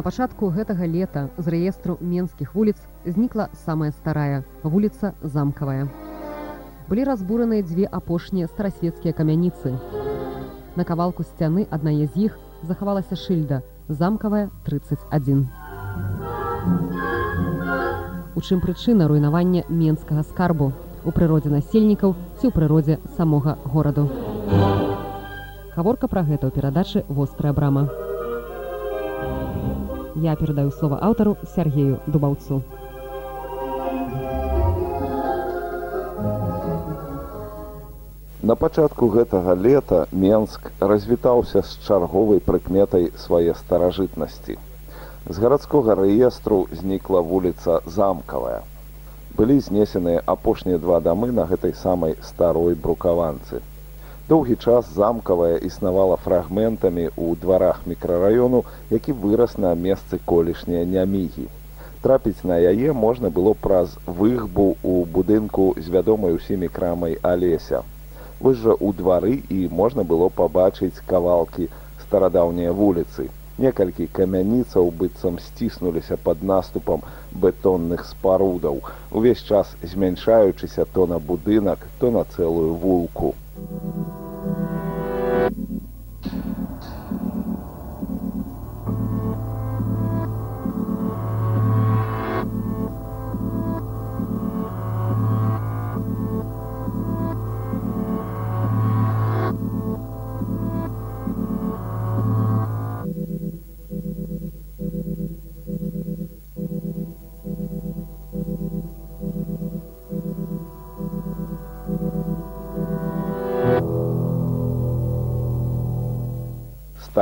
На пачатку гэтага лета з рэестру менскіх вуліц знікла самая старая вуліца замкавая. Былі разбураныя дзве апошнія старасветскія камяніцы. На кавалку сцяны аднае з іх захавалася шыльда замкавая 31. У чым прычына руйнавання менскага скарбу у прыродзе насельнікаў ці ў прыродзе самога гораду. Гаворка пра гэта ў перадачы вострая брама. Я перадаю слова аўтару Сергею Дубаўцу. На пачатку гэтага лета Менск развітаўся з чарговай прыкметай свае старажытнасці. З гарадскога рэестру знікла вуліца замкавая. Былі знесеныя апошнія два дамы на гэтай самай старой брукаванцы. Доўгі час замкавая існавала фрагментамі ў дварах мікрараёну, які вырас на месцы колішняй нямігі. Трапіць на яе можна было праз выхбу ў будынку з вядомай усімі крамай алеся. Вось жа ў двары і можна было пабачыць кавалкі старадаўнія вуліцы. Некалькі камяніцаў быццам сціснуліся пад наступам бетонных спарудаў, увесь час змяншаючыся то на будынак, то на цэлую вулку.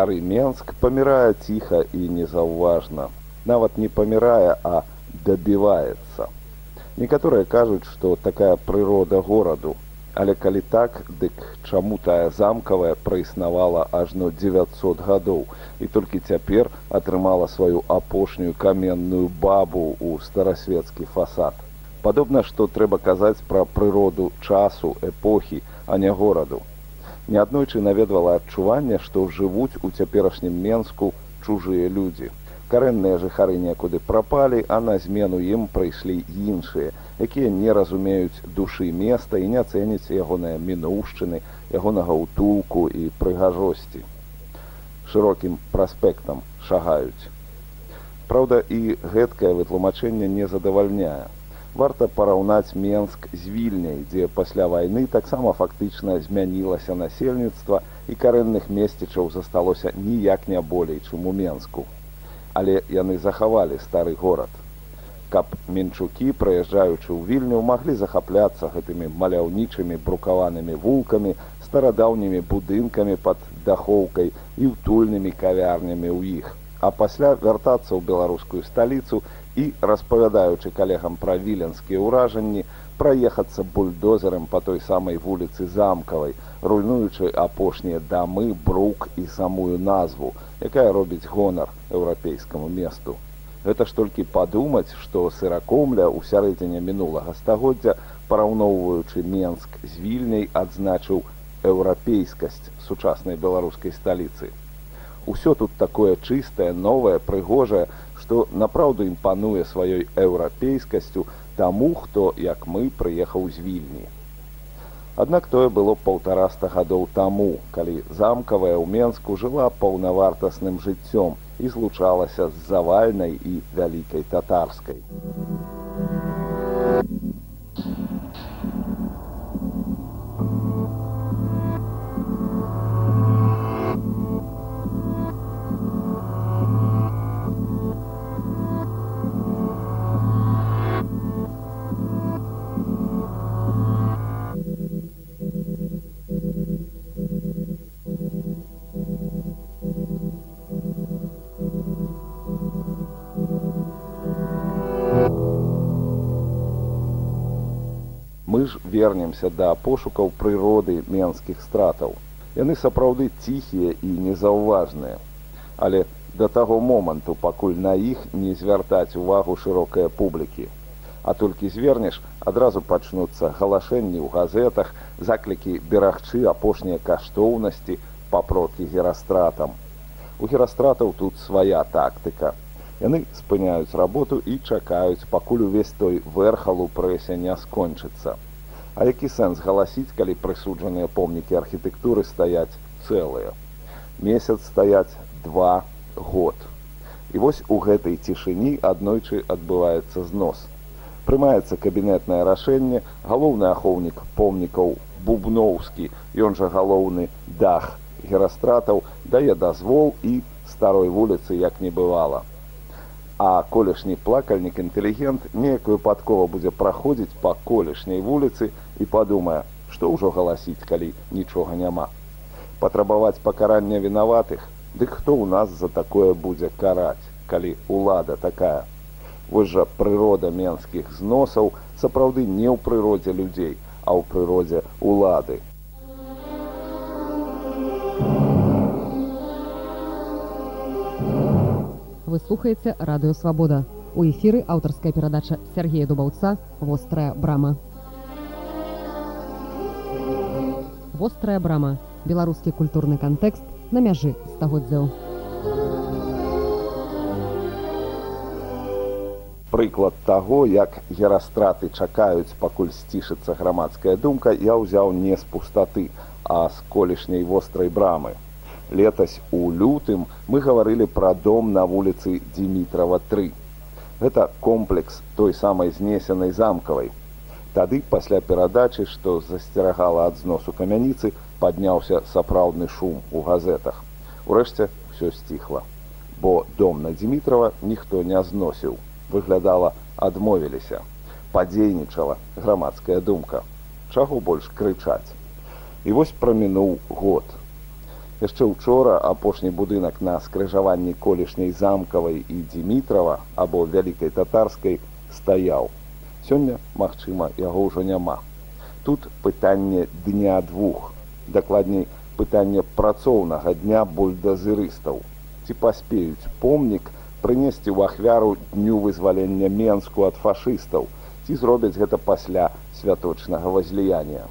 Стары менск памірае ціха і незаўважна нават не памірае а дабіваецца некаторыя кажуць што такая прырода гораду але калі так дык чаму тая замкавая праіснавала ажно 900 гадоў і толькі цяпер атрымала сваю апошнюю каменную бабу ў старасветскі фасад? Падобна што трэба казаць пра прыроду часу эпохі а не гораду неаднойчы наведвала адчуванне, што жывуць у цяперашнім менску чужыя людзі. Карэнныя жыхары некуды прапалі, а на змену ім прыйшлі іншыя, якія не разумеюць душы места і не цэніць ягоныя мінуўшчыны, ягонага ўтулку і прыгажосці. Шырокім праспектам шагаюць. Праўда, і гэткае вытлумачэнне не задавальняе варта параўнаць менск з вільняй дзе пасля вайны таксама фактычна змянілася насельніцтва і карэнных месцічаў засталося ніяк не болей чым у менску. Але яны захавалі стары горад. Каб менчукі прыязджаючы ў вільню маглі захапляцца гэтымі маляўнічымі брукаванымі вулкамі старадаўнімі будынкамі пад дахоўкай і утульнымі кавярнямі ў іх. А пасля вяртацца ў беларускую сталіцу і распавядаючы калегам пра віленскія ўражанні праехацца бульдозерам па той самай вуліцы замкавай руйнуючы апошнія дамы брук і самую назву якая робіць гонар еўрапейскаму месту. Гэта ж толькі падумаць што сыракомля ў сярэдзіне мінулага стагоддзя параўноўваючы менск з вільняй адзначыў еўрапейскасць сучаснай беларускай сталіцы. Усё тут такое чыстае новае прыгожае што напраўду імпануе сваёй еўрапейскасцю таму хто як мы прыехаў з вільні аднак тое было паўтараста гадоў таму калі замкавая ў менску жыла паўнавартасным жыццём і злучалася з завальнай і вялікай татарскай ж вернемся да пошукаў прыроды менскіх стратаў. Яны сапраўды ціхія і незаўважныя. Але да таго моманту, пакуль на іх не звяртаць увагу шырокай публікі. А толькі звернеш, адразу пачнуцца галашэнні ў газетах, заклікі берагчы апошнія каштоўнасці папроці герастратам. У герастратаў тут свая тактыка. Яны спыняюць работу і чакаюць, пакуль увесь той верхал у прэсе не скончыцца. А які сэнс галасіць, калі прысуджаныя помнікі архітэктуры стаяць цэлыя. Месяц стаяць два год. І вось у гэтай цішыні аднойчы адбываецца знос. Прымаецца кабінетнае рашэнне, галоўны ахоўнік помнікаў бубноўскі, ён жа галоўны дах герастратаў дае дазвол і старой вуліцы як не бывала а колішні плакальнік інтэлігент неяк выпадкова будзе праходзіць па колішняй вуліцы і падумае што ўжо галасіць калі нічога няма патрабаваць пакарання вінаватых дык хто ў нас за такое будзе караць калі ўлада такая вось жа прырода менскіх зносаў сапраўды не ў прыродзе людзей а ў прыродзе улады Вы слухаеце радыёвабода. У эфіры аўтарская перадача Сергея Дубаўца вострая брама. Вострая брама. Беларускі культурны кантэкст на мяжы стагоддзяў. Прыклад таго, як герастраты чакаюць, пакуль сцішыцца грамадская думка, я ўзяў не з пустаты, а з колішняй вострай брамы летась у лютым мы гаварылі пра дом на вуліцы Дмітрова 3. Гэта комплекс той самай знесенай замкавай. Тады пасля перадачы, што засцерагала ад зносу камяніцы, падняўся сапраўдны шум у газетах. Урэшце ўсё сціхла, бо дом на Дмітрова ніхто не зносіў. Выглядала, адмовіліся. Падзейнічала грамадская думка. Чаго больш крычаць. І вось прамінуў год яшчэ учора апошні будынак на скрыжаванні колішняй замкавай і дзімітрава або вялікай татарскай стаяў сёння магчыма яго ўжо няма. Тут пытанне дня двух дакладней пытанне працоўнага дня бульдазырыстаў. Ці паспеюць помнік прынесці ў ахвяру дню вызвалення менску ад фашыстаў ці зробяць гэта пасля святочнага возліяння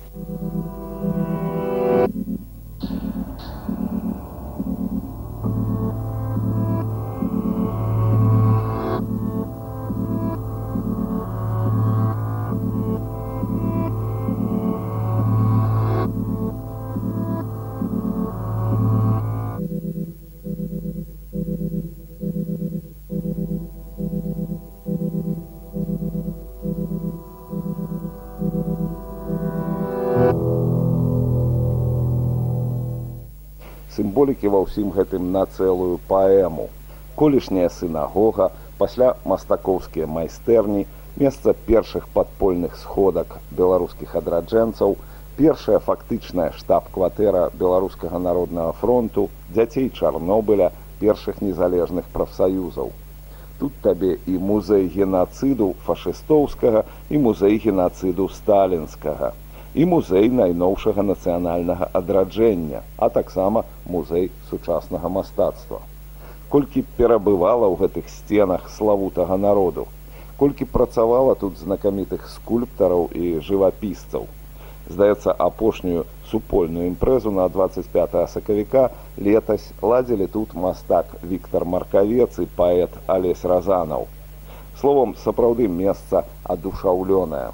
сімволікі ва ўсім гэтым на цэлую паэму. Колішняя сынагога, пасля мастакоўскія майстэрні, месца першых падпольных сходак беларускіх адраджэнцаў, першая фактычная штаб-кватэра беларускага народнага фронту, дзяцей Чарнобыля, першых незалежных прафсаюзаў. Тут табе і музей генацыду фашыстоўскага і музей генацыду сталінскага і музей найноўшага нацыянальнага адраджэння, а таксама музей сучаснага мастацтва. Колькі перабывала ў гэтых сценах славутага народу, колькі працавала тут знакамітых скульптараў і жывапісцаў. Здаецца, апошнюю супольную імпрэзу на 25 сакавіка летась ладзілі тут мастак Віктор Маркавец і паэт Алесь Разанаў. Словом, сапраўды месца адушаўлёнае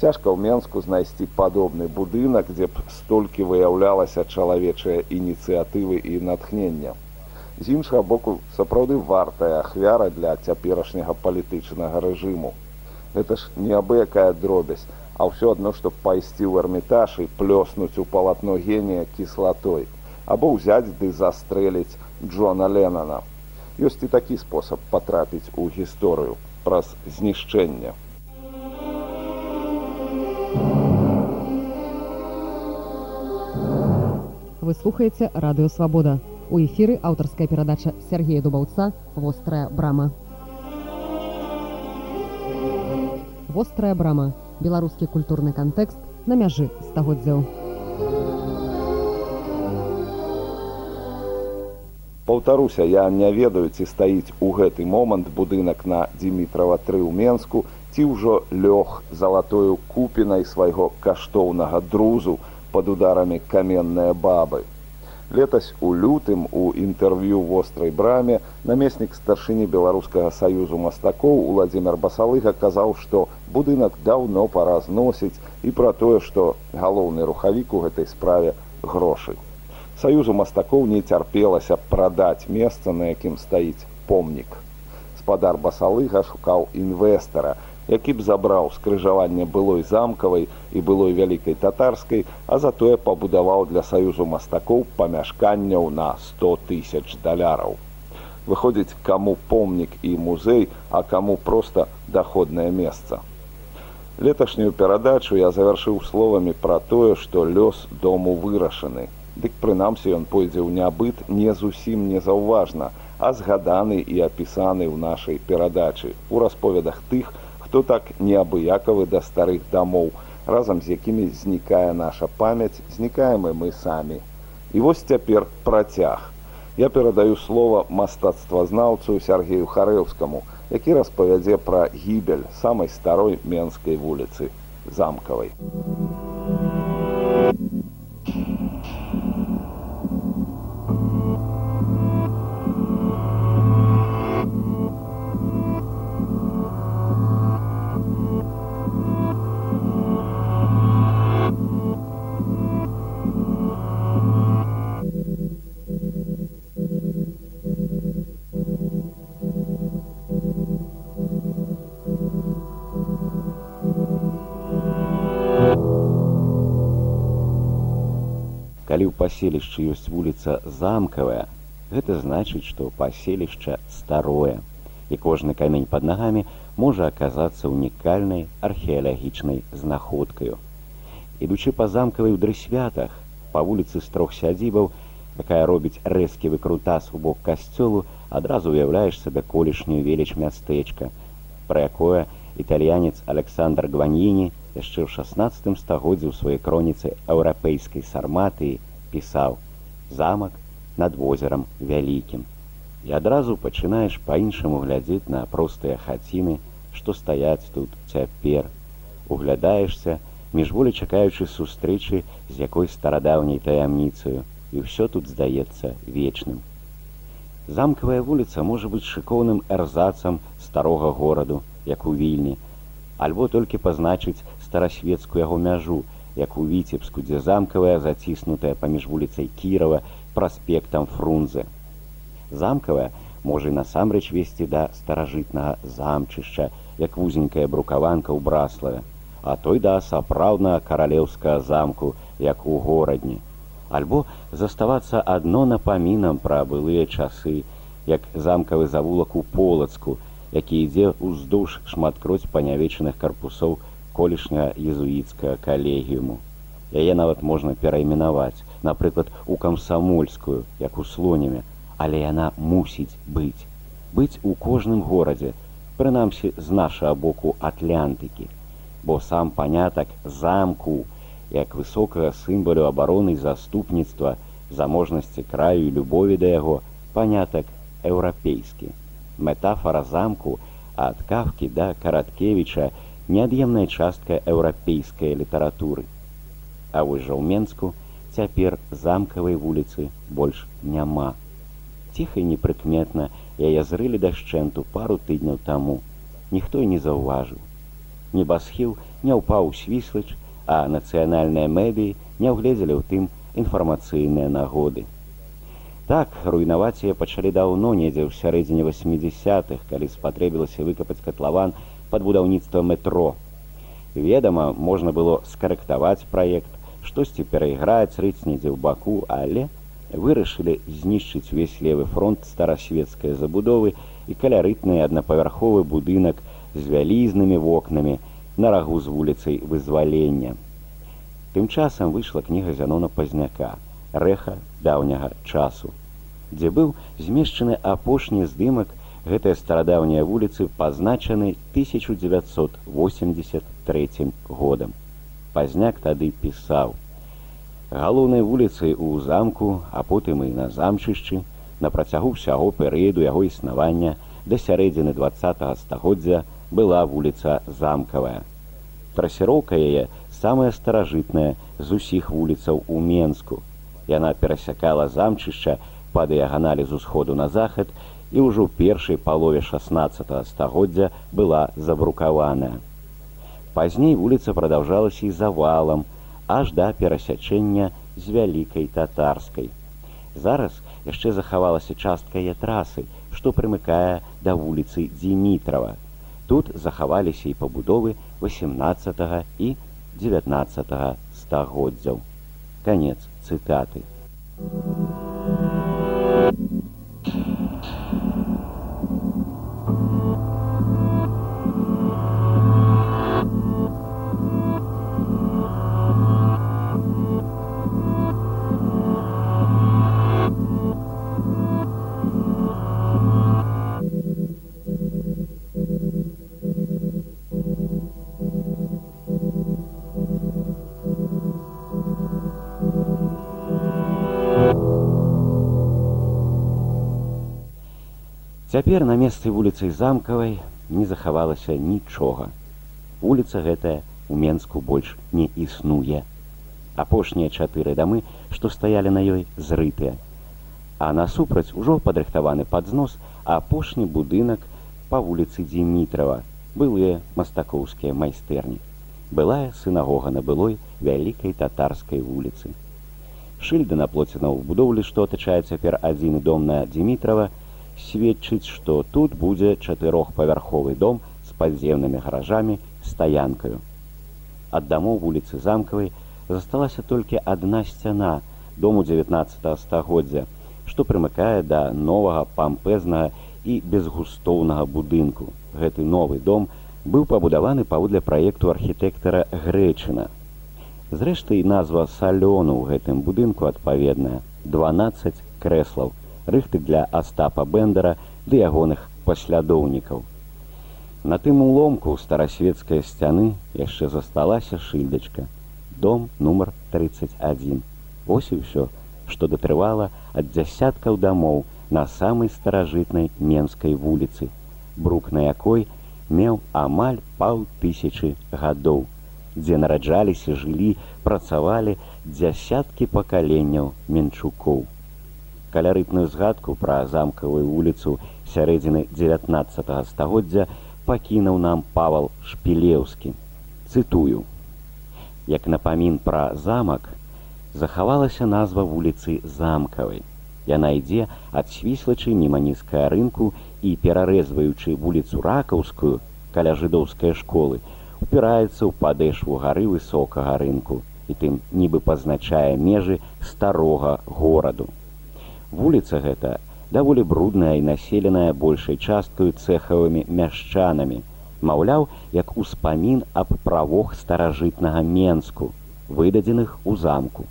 цяжка ў менску знайсці падобны будынак дзе б столькі выяўлялася чалавечыя ініцыятывы і натхнення. З іншага боку сапраўды вартая ахвяра для цяперашняга палітычнага рэжыму. Гэта ж неабыякая дробязь а ўсё адно што пайсці ў эрмітаж і плёснуць у палатно генія кіслатой або ўзяць ды застрэліць джона ленана ёсць і такі спосаб патрапіць у гісторыю праз знішчэнне Вы слухаеце радыёвабода. У эфіры аўтарская перадача Сергея Дубаўца вострая брама. Вострая брама. Беларускі культурны кантэкст на мяжы стагоддзяў. Паўтаруся, я не ведаю, ці стаіць у гэты момант будынак на Дмітрава тры ў Менску, ці ўжо лёг залатою купінай свайго каштоўнага друзу, под ударами каменныя бабы. Летась у лютым у інтэрв'ю вострай браме намеснік старшыні беларускага саюзу мастакоў владимир басалыга казаў што будынак даўно пара зносіць і пра тое што галоўны рухавік у гэтай справе грошы саюзу мастакоў не цярпелася прадаць месца на якім стаіць помнік спадар басалыга шукаў інвестара які б забраў скрыжаванне былой замкавай і былой вялікай татарскай, а затое пабудаваў для саюзу мастакоў памяшканняў на 100 тысяч даляраў. Выходзіць, каму помнік і музей, а каму проста даходнае месца. Леташнюю перадачу я завяршыў словамі пра тое, што лёс дому вырашаны. Дык прынамсі ён пойдзе ў нябыт не зусім незаўважна, а згаданы і апісаны ў нашай перадачы у расповедах тых, хто так неабыякавы да старых дамоў, разам з якімі знікае наша памяць, знікаем і мы самі. І вось цяпер працяг. Я перадаю слова мастацтвазнаўцу Сергею Харэўскаму, які распавядзе пра гібель самай старой менскай вуліцы замкавай. Калі ў паселішчы ёсць вуліца замкавая гэта значыць што паселішча старое і кожны камень под нагамі можа аказацца унікальнай археалагічнай знаходкаю ідучы па замкавай у дрысвятах па вуліцы з трох сядзібаў якая робіць рэзкі выкрутас у бок касцёлу адразу уяўляеш сабе колішнюю веліч мястэчка пра якое італьянец александр гваньіні яшчэ ў 16 стагоддзі ў сваёй кроніцы еўрапейскай сарматыі пісаў. Замак над возерам вялікім. І адразу пачынаеш па-іншаму глядзець на простыя хаціны што стаяць тут цяпер. Углядаешся міжволі чакаючы сустрэчы з якой старадаўняй таямніцаю. І ўсё тут здаецца вечным. Замкавая вуліца можа быць шыкоўным эрзацам старога гораду як у вільні альбо толькі пазначыць старасветскую яго мяжу, як у віцебску, дзе замкавая заціснутая паміж вуліцай кірава праспектам фрунзе. Замкавая можа насамрэч весці да старажытнага замчышча, як вузенькая брукаванка ў браславе, а той да сапраўднага каралеўскага замку, як у горадні. Альбо заставацца адно напамінам пра былыя часы, як замкавы завулак у полацку, які ідзе ўздоўж шматкроць панявечаных карпусоў колішняга езуіцкага калегіуму. Яе нават можна перайменаваць, напрыклад, у камсамольскую, як у слонямі, але яна мусіць быць. быць у кожным горадзе, прынамсі з нашага боку атлантыкі, бо сам панятак замку, як высокага сімбалю абароны заступніцтва, заможнасці краю і любові да яго панятак еўрапейскі метафора замку ад кавкі да караткевіча неад'емная частка еўрапейскай літаратуры. А вось жа ў менску цяпер замкавай вуліцы больш няма. Ціха і непрыкметна яе зрылі дашчэнту пару тыдняў таму. Ніхто і не заўважыў. Небасхіл не ўпаў свіслач а нацыянальныя медыі не ўгледзелі ў тым інфармацыйныя нагоды. Так руйнаваць яе пачалі даўно недзе ў сярэдзіне 80-х, калі спатрэбілася выкапаць катлаван пад будаўніцтва метро. Ведама, можна было скарэктаваць праект, штосьці перайграць рыць недзе ў баку, але вырашылі знішчыць увесь левы фронт старасветскай забудовы і калярытны аднапавярховы будынак з вялізнымі вокнамі на рагу з вуліцай вызвалення. Тым часам выйшла кніга зянона пазняка, рэха даўняга часу дзе быў змешчаны апошні здымак гэтай старадаўняй вуліцы пазначаны 1983 годам. Пазняк тады пісаў: Галоўнай вуліцай у замку, а потым і на замчышчы, на працягу ўсяго перыяду яго існавання да сярэдзіны два стагоддзя была вуліца замкавая. Трасіроўка яе самая старажытная з усіх вуліцаў у Менску, Яна перасякала замчышча па дыяганале з усходу на захад і ўжо ў першай палове 16 стагоддзя была забрукаваная. Пазней вуліца прадаўжалася і завалам, аж да перасячэння з вялікай татарскай. Зараз яшчэ захавалася частка е трасы, што прымыкае да вуліцы Дзімітрава. Тут захаваліся і пабудовы 18 і 19 стагоддзяў. Канец цытаты. Thank you. Цяпер на месцы вуліцы замкавай не захавалася нічога. Уліца гэтая у Менску больш не існуе. Апошнія чатыры дамы, што стаялі на ёй зрытыя. А насупраць ужо падрыхтаваны падзнос апошні будынак па вуліцы Дзімітрава, былыя мастакоўскія майстэрні. Былая сынагога на былой вялікай татарскай вуліцы. Шыльда наплоцена ў будоўлі, што атачае цяпер адзіны дом на Дзімітрава, сведчыць, што тут будзе чатырохпавярховы дом з падземнымі гаражамі стаянкаю. Ад дамоў вуліцы замкавай засталася толькі адна сцяна дому 19 стагоддзя, што прымыкае да новага пампезнага і безгустоўнага будынку. Гэты новы дом быў пабудаваны паводле праекту архітэктара Грэчына. Зрэшты, назва салёну ў гэтым будынку адпаведная 12 крэслаў рыхты для Астапа Бендера ды ягоных паслядоўнікаў. На тым уломку старасветскай сцяны яшчэ засталася шыльдачка. Дом нумар 31. Вось і ўсё, што датрывала ад дзясяткаў дамоў на самай старажытнай менскай вуліцы, брук на якой меў амаль паўтысячы гадоў, дзе нараджаліся жылі, працавалі дзясяткі пакаленняў менчукоў калярытную згадку пра замкавую вуліцу сярэдзіны 19 стагоддзя пакінуў нам павал шпілеўскі. Цытую. Як напамін пра замак захавалася назва вуліцы замкавай. Яна ідзе ад свіслачы міма нізкая рынку і перарэзваючы вуліцу ракаўскую каля жыдоўскай школы упіраецца ў падэшву гары высокага рынку і тым нібы пазначае межы старога гораду Вуліца гэта даволі брудная і населеная большай часткаю цэхавымі мяшчанамі. Маўляў, як успамін аб правох старажытнага менску, выдадзеных у замку.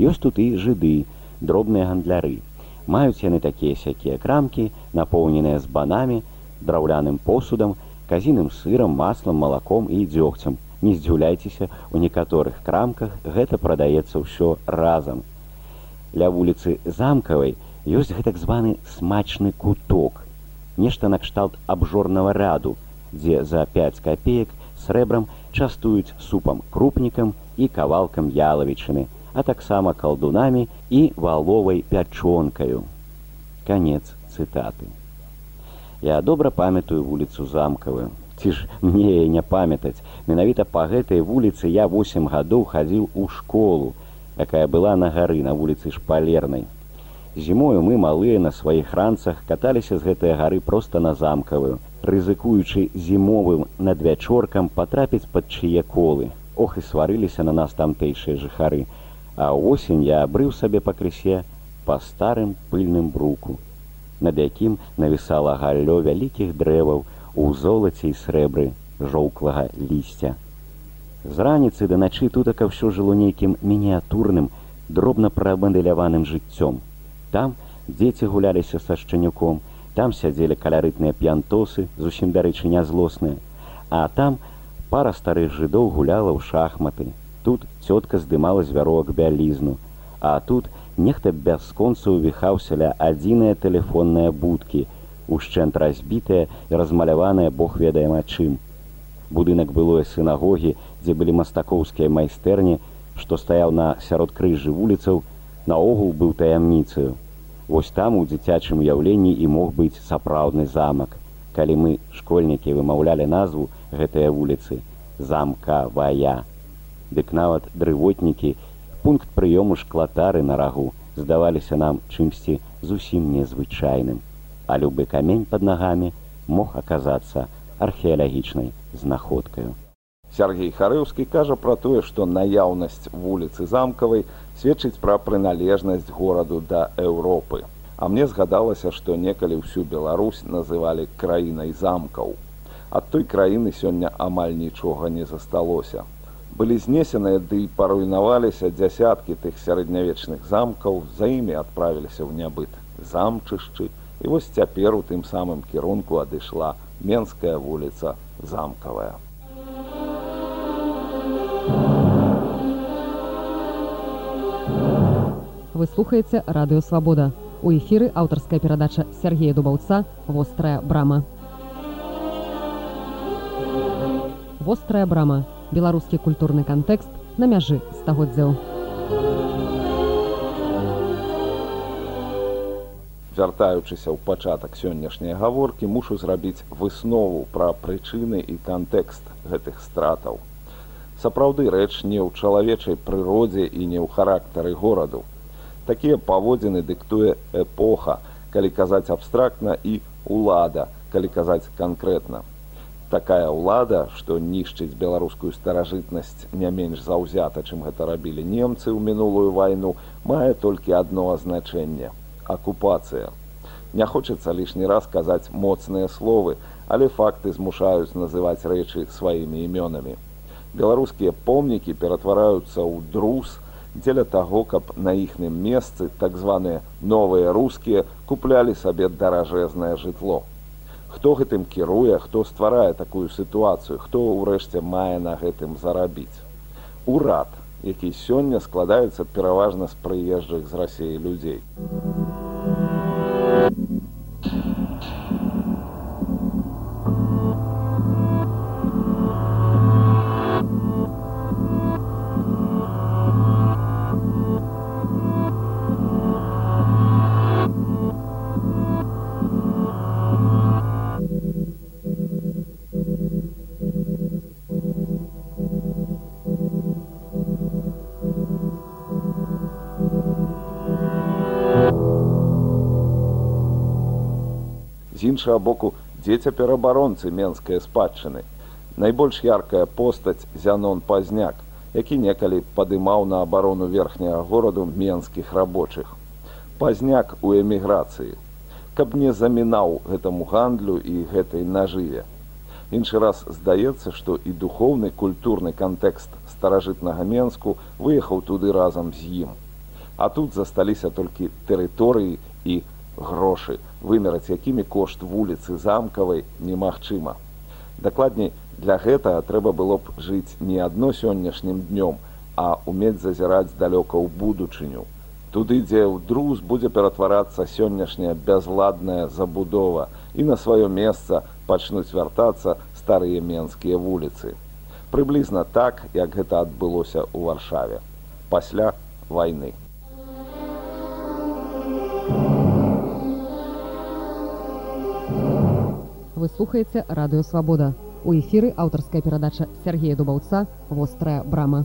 Ёсць тут і жыды, дробныя гандляры. Маюць яны такія сякія крамкі, напоўненыя з банамі, драўляным посудам, казіным сырам, маслам, малаком і дзёгцем. Не здзіўляйцеся, у некаторых крамках гэта прадаецца ўсё разам ля вуліцы замкавай ёсць гэтак званы смачны куток нешта накшталт абжорнага ряду дзе за 5 копеек срэбрам частуюць супам крупнікам і кавалкам ялавічыны а таксама калдунамі і валовай пячонкаю. Конец цытаты. Я добра памятаю вуліцу замкавую. Ці ж мне не памятаць? Менавіта па гэтай вуліцы я восемь гадоў хадзіў у школу якая была на гары на вуліцы шпалернай. Зімою мы малыя на сваіх ранцах каталіся з гэтай гары проста на замкавую, рызыкуючы зімовым надвячоркам патрапіць пад чые колы. Ох і сварыліся на нас тамтэйшыя жыхары, а осень я абрыў сабе пакрысе па старым пыльным бруку, над якім навісала галлё вялікіх дрэваў у золаце і срэбры жоўклага лісця. З раніцы да начы тутака ўсё жыло нейкім мініатурным, дробна прабандыляваным жыццём. Там дзеці гуляліся са шчанюком, там сядзелі калярытныя п'янтосы, зусім дарэчы нязлосныя, А там пара старых жыдоў гуляла ў шахматы. Тут цётка здымала звярок бялізну, А тут нехта бясконца ўвіхаўся ля адзіныя тэлефонныя будкі, ушчэнт разбітыя і размаляваныя бог ведае мачым будынак былой сынагогі, дзе былі мастакоўскія майстэрні, што стаяў на сяродкрыжжы вуліцаў, наогул быў таямніцаю. Вось там у дзіцячым уяўленні і мог быць сапраўдны замак. Калі мы, школьнікі, вымаўлялі назву гэтыя вуліцы замкавая. Дык нават дрывотнікі, пункт прыёму шклатары на рагу здаваліся нам чымсьці зусім незвычайным, а любы камень пад нагамі мог аказацца археалагічнай знаходкаю. Сергей Харыўскі кажа пра тое, што наяўнасць вуліцы замкавай сведчыць пра прыналежнасць гораду да Еўропы. А мне згадалася, што некалі ўсю Беларусь называлі краінай замкаў. Ад той краіны сёння амаль нічога не засталося. Былі знесеныя ды і паруйнаваліся дзясяткі тых сярэднявечных замкаў, за імі адправіліся ў нябыт замчышчы. І вось цяпер у тым самым кірунку адышла Менская вуліца замкавая. Вы слухаеце радыёвабода. У эфіры аўтарская перадача Сергея Дубаўца вострая брама. вострая брама беларускі культурны кантэкст на мяжы стагоддзяў вяртаючыся ў пачатак сённяшняй гаворкі мушу зрабіць выснову пра прычыны і кантэкст гэтых стратаў сапраўды рэч не ў чалавечай прыродзе і не ў характары гораду такія паводзіны дыктуе эпоха калі казаць абстрактна і улада калі казаць канкрэтна. Такая ўлада што нішчыць беларускую старажытнасць не менш заўзята чым гэта рабілі немцы ў мінулую вайну мае толькі адно азначэнне акупацыя. Не хочацца лішні раз казаць моцныя словы але факты змушаюць называць рэчы сваімі імёнамі. Беларускія помнікі ператвараюцца ў друз дзеля таго каб на іхным месцы так званыя новыя рускія куплялі сабе даражэзнае жытло хто гэтым кіруе хто стварае такую сітуацыю хто ўрэшце мае на гэтым зарабіць урад які сёння складаецца пераважна з прыезджых з рассеі людзей іншага боку дзе цяпер абаронцы менскай спадчыны. Найбольш яркая постаць зянон пазняк які некалі падымаў на абарону верхняга гораду менскіх рабочых. Пазняк у эміграцыі. Каб не замінаў гэтаму гандлю і гэтай нажыве. Іншы раз здаецца што і духоўны культурны кантэкст старажытнага менску выехаў туды разам з ім. А тут засталіся толькі тэрыторыі і грошы вымераць якімі кошт вуліцы замкавай немагчыма. Дакладней для гэтага трэба было б жыць не адно сённяшнім днём а умець зазіраць далёка ў будучыню. Туды дзе ў друз будзе ператварацца сённяшняя бязладная забудова і на сваё месца пачнуць вяртацца старыя менскія вуліцы. Прыблізна так як гэта адбылося ў варшаве. Пасля войны вы слухаеце радыёвабода у эфіры аўтарская перадача Сергея дубаўца вострая брама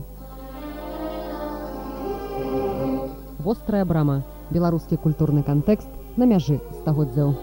вострая брама беларускі культурны кантэкст на мяжы стагоддзяў